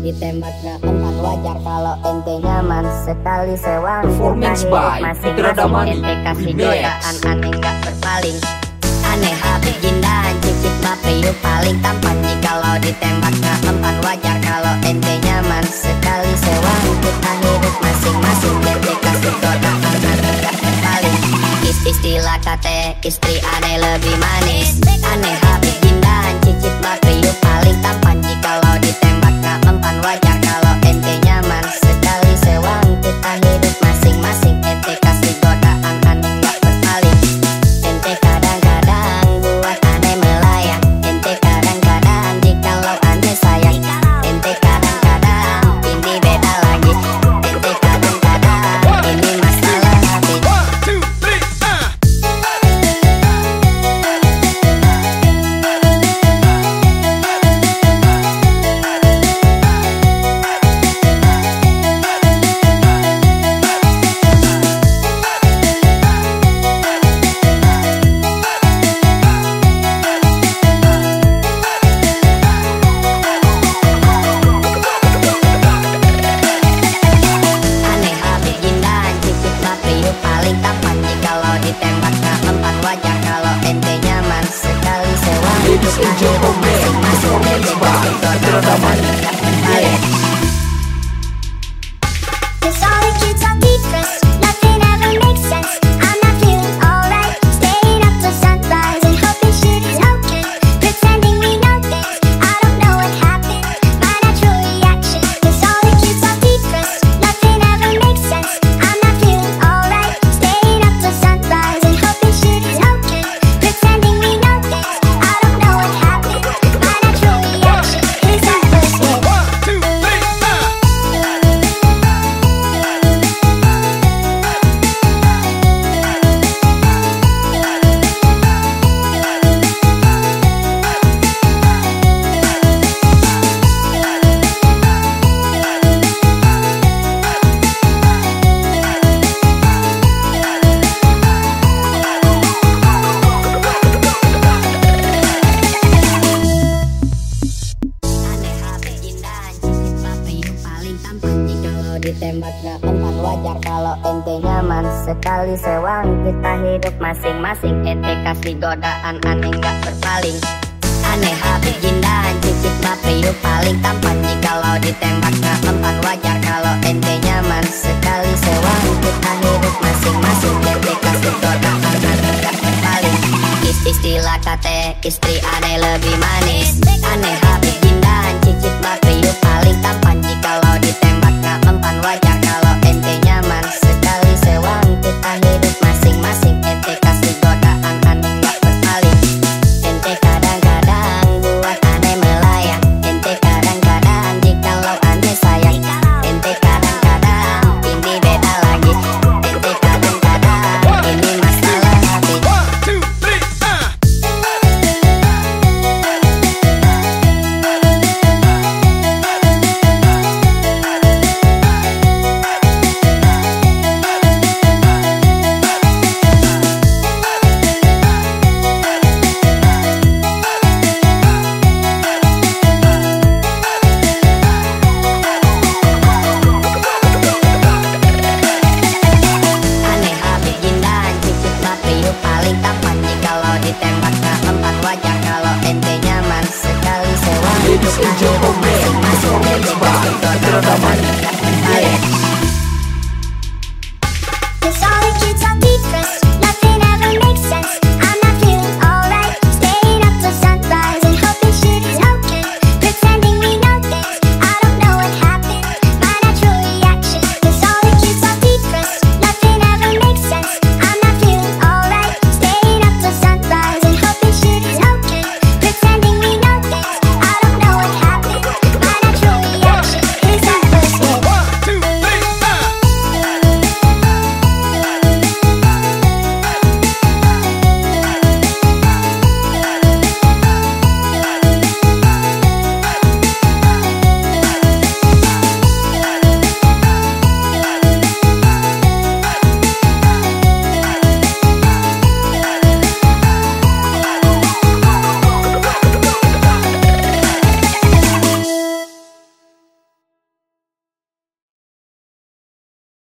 ditembak gak empat wajar kalau ente nyaman. Sekali sewang Performance by masing Putra masing Damani. ente kasih godaan aneh gak berpaling. Aneh habis jindahan cicit bape yuk paling tampan. Jikalau ditembak gak empat wajar kalau ente nyaman. Sekali sewang kita hidup masing-masing. Ente kasih godaan aneh gak berpaling. Is- istilah kate istri aneh lebih manis. Aneh habis jindahan cicit bape paling tampan Jikalau ditembak gak mempan wajar kalau ente nyaman Sekali sewa. Ladies and gentlemen, performance by ditembak gak mempan wajar kalau ente nyaman. Sekali sewang kita hidup masing-masing. Ente kasih godaan aneh gak berpaling. Aneh habis jindahan cicit bape yuk paling tampan. Jikalau ditembak gak mempan wajar kalau ente nyaman. Sekali sewang kita hidup masing-masing. Ente kasih godaan aneh gak berpaling. Is- Istilah kate istri aneh lebih manis. Aneh nyaman Sekali sewa Ladies and gentlemen, performance by Putra Damani